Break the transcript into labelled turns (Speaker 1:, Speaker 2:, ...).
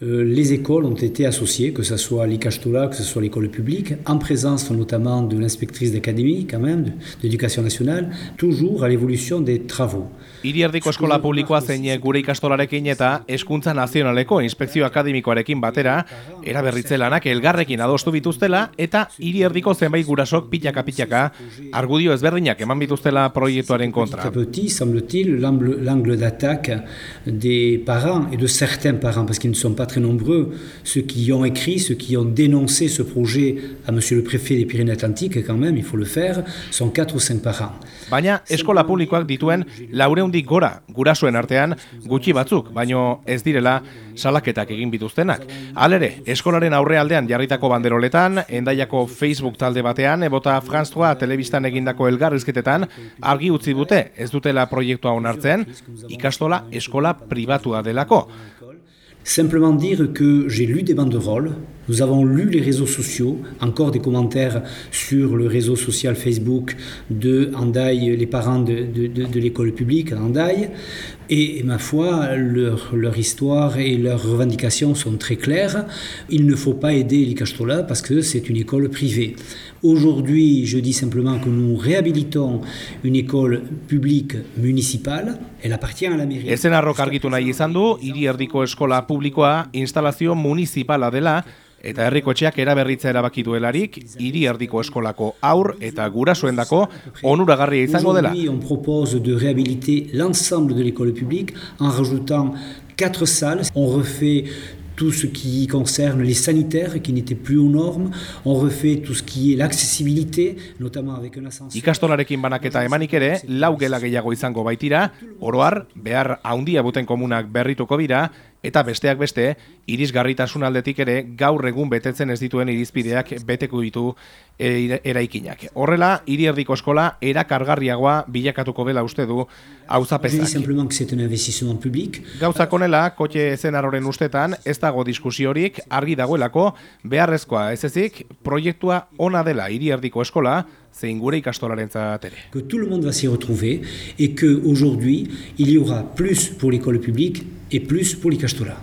Speaker 1: Euh, les écoles ont été associées, que ce soit l'ICASTOLA, que ce soit l'école publique, en présence notamment de l'inspectrice d'académie, quand même, d'éducation nationale, toujours à l'évolution des travaux.
Speaker 2: Irierdiko eskola publikoa zein gure ikastolarekin eta eskuntza nazionaleko inspekzio akademikoarekin batera, eraberritze lanak elgarrekin adostu bituztela eta irierdiko zenbait gurasok pitaka-pitaka argudio ezberdinak eman bituztela proiektuaren kontra.
Speaker 1: Petit, semble-t-il, l'angle d'attaque des parents et de certains parents, parce qu'ils ne sont pas très nombreux, ceux qui ont écrit, ceux qui ont dénoncé ce projet à monsieur le préfet des Pyrénées-Atlantiques, quand même, il faut le faire, sont quatre ou cinq parents.
Speaker 2: Baina eskola publikoak dituen laureundi gora gurasoen artean gutxi batzuk, baino ez direla salaketak egin bituztenak. Alere, eskolaren aurrealdean jarritako banderoletan, endaiako Facebook talde batean, ebota Franztua telebistan egindako elgarrizketetan, argi utzi dute ez dutela proiektua onartzen, ikastola eskola pribatua delako.
Speaker 1: Simplement dire que j'ai lu des banderoles, nous avons lu les réseaux sociaux, encore des commentaires sur le réseau social Facebook de Andaï, les parents de, l'école publique à Andaï, et, ma foi, leur, histoire et leurs revendications sont très claires. Il ne faut pas aider l'Icastola parce que c'est une école privée. Aujourd'hui, je dis simplement que nous réhabilitons une école publique municipale, elle appartient à la mairie.
Speaker 2: Eta herriko etxeak eraberritza erabaki duelarik, hiri erdiko eskolako aur eta gurasoendako onuragarria izango dela.
Speaker 1: On propose de réhabiliter l'ensemble de l'école publique en rajoutant quatre salles. On refait tout ce qui concerne les sanitaires qui n'étaient plus aux normes. On refait tout ce qui est l'accessibilité, notamment avec un ascenseur.
Speaker 2: Ikastolarekin banaketa emanik ere, lau gela gehiago izango baitira, oroar, behar haundia buten komunak berrituko dira, eta besteak beste, irisgarritasun aldetik ere gaur egun betetzen ez dituen irizpideak beteko ditu e, eraikinak. Horrela, hiri erdiko eskola erakargarriagoa bilakatuko dela uste du auzapezak. Gauzak onela, kotxe zen arroren ustetan, ez dago diskusiorik argi dagoelako, beharrezkoa ez ezik, proiektua ona dela hiri erdiko eskola, zein gure ikastolaren ere.
Speaker 1: Que tout le monde va s'y retrouver et que aujourd'hui il y aura plus pour l'école publique et plus pour l'Icastola.